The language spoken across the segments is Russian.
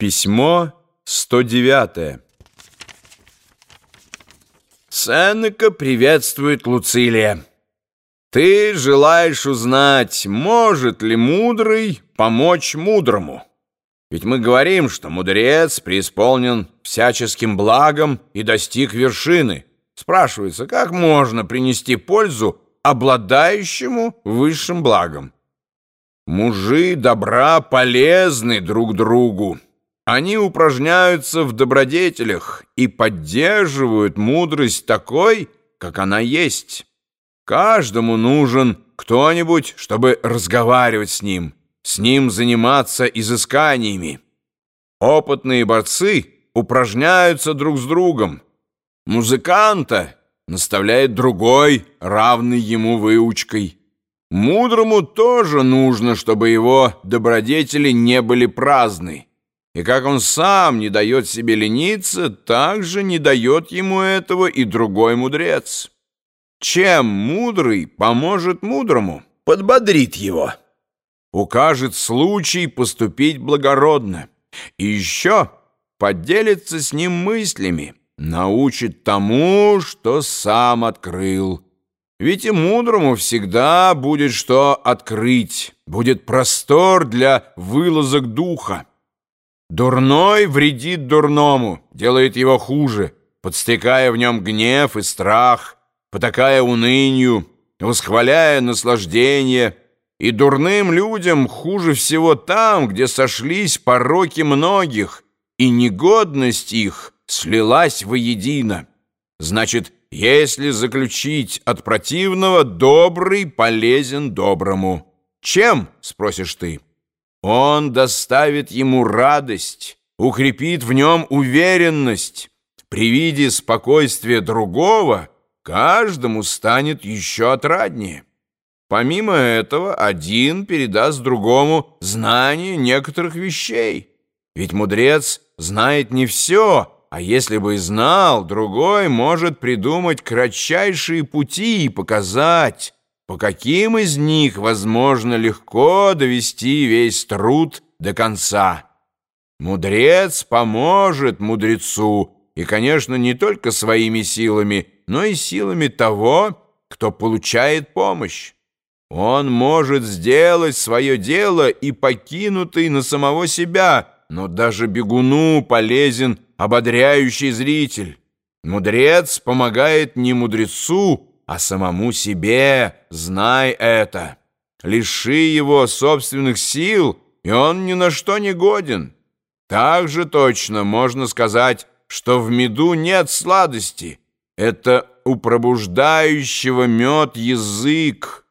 Письмо 109 Сенека приветствует Луцилия. Ты желаешь узнать, может ли мудрый помочь мудрому? Ведь мы говорим, что мудрец преисполнен всяческим благом и достиг вершины. Спрашивается, как можно принести пользу обладающему высшим благом? Мужи добра полезны друг другу. Они упражняются в добродетелях и поддерживают мудрость такой, как она есть. Каждому нужен кто-нибудь, чтобы разговаривать с ним, с ним заниматься изысканиями. Опытные борцы упражняются друг с другом. Музыканта наставляет другой, равный ему выучкой. Мудрому тоже нужно, чтобы его добродетели не были праздны. И как он сам не дает себе лениться, так же не дает ему этого и другой мудрец. Чем мудрый поможет мудрому? Подбодрит его. Укажет случай поступить благородно. И еще поделится с ним мыслями, научит тому, что сам открыл. Ведь и мудрому всегда будет что открыть, будет простор для вылазок духа. Дурной вредит дурному, делает его хуже, подстекая в нем гнев и страх, потакая унынию, восхваляя наслаждение. И дурным людям хуже всего там, где сошлись пороки многих, и негодность их слилась воедино. Значит, если заключить от противного, добрый полезен доброму. Чем, спросишь ты? Он доставит ему радость, укрепит в нем уверенность. При виде спокойствия другого каждому станет еще отраднее. Помимо этого, один передаст другому знание некоторых вещей. Ведь мудрец знает не все, а если бы знал, другой может придумать кратчайшие пути и показать, по каким из них возможно легко довести весь труд до конца. Мудрец поможет мудрецу, и, конечно, не только своими силами, но и силами того, кто получает помощь. Он может сделать свое дело и покинутый на самого себя, но даже бегуну полезен ободряющий зритель. Мудрец помогает не мудрецу, а самому себе, знай это. Лиши его собственных сил, и он ни на что не годен. Так же точно можно сказать, что в меду нет сладости. Это у пробуждающего мед язык,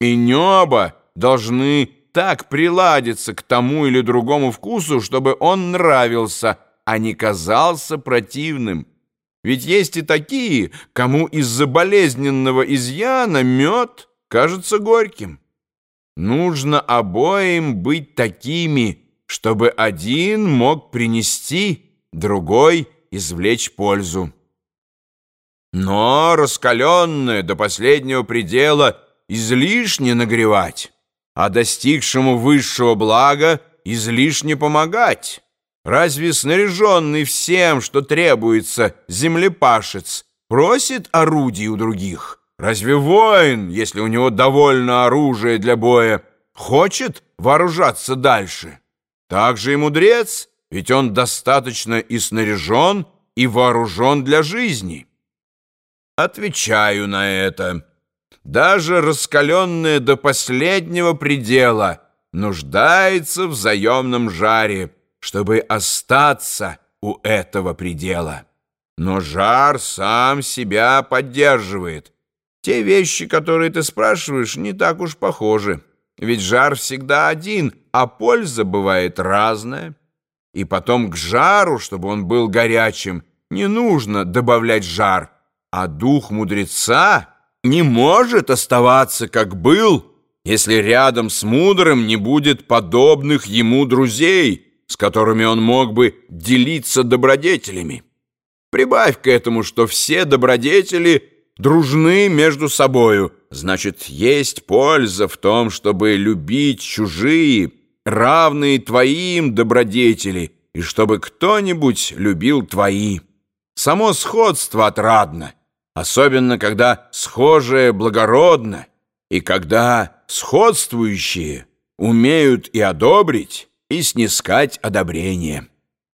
и небо должны так приладиться к тому или другому вкусу, чтобы он нравился, а не казался противным. Ведь есть и такие, кому из-за болезненного изъяна мед кажется горьким. Нужно обоим быть такими, чтобы один мог принести, другой извлечь пользу. Но раскаленное до последнего предела излишне нагревать, а достигшему высшего блага излишне помогать. Разве снаряженный всем, что требуется, землепашец просит орудий у других? Разве воин, если у него довольно оружия для боя, хочет вооружаться дальше? Так же и мудрец, ведь он достаточно и снаряжен, и вооружен для жизни. Отвечаю на это. Даже раскаленное до последнего предела нуждается в заемном жаре, чтобы остаться у этого предела. Но жар сам себя поддерживает. Те вещи, которые ты спрашиваешь, не так уж похожи. Ведь жар всегда один, а польза бывает разная. И потом к жару, чтобы он был горячим, не нужно добавлять жар. А дух мудреца не может оставаться, как был, если рядом с мудрым не будет подобных ему друзей, с которыми он мог бы делиться добродетелями. Прибавь к этому, что все добродетели дружны между собою, значит, есть польза в том, чтобы любить чужие, равные твоим добродетели, и чтобы кто-нибудь любил твои. Само сходство отрадно, особенно когда схожее благородно, и когда сходствующие умеют и одобрить, и снискать одобрение.